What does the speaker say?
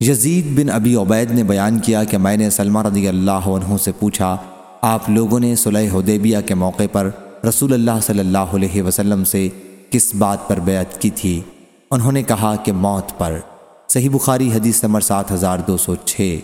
یزید بن ابی عبید نے بیان کیا کہ میں نے سلمہ رضی اللہ عنہ سے پوچھا، آپ لوگوں نے صلح حدیبیہ کے موقع پر رسول اللہ صلی اللہ علیہ وسلم سے کس بات پر بیعت کی تھی؟ انہوں نے کہا کہ موت پر۔ صحیح بخاری حدیث نمبر سات ہزار دو سو چھ۔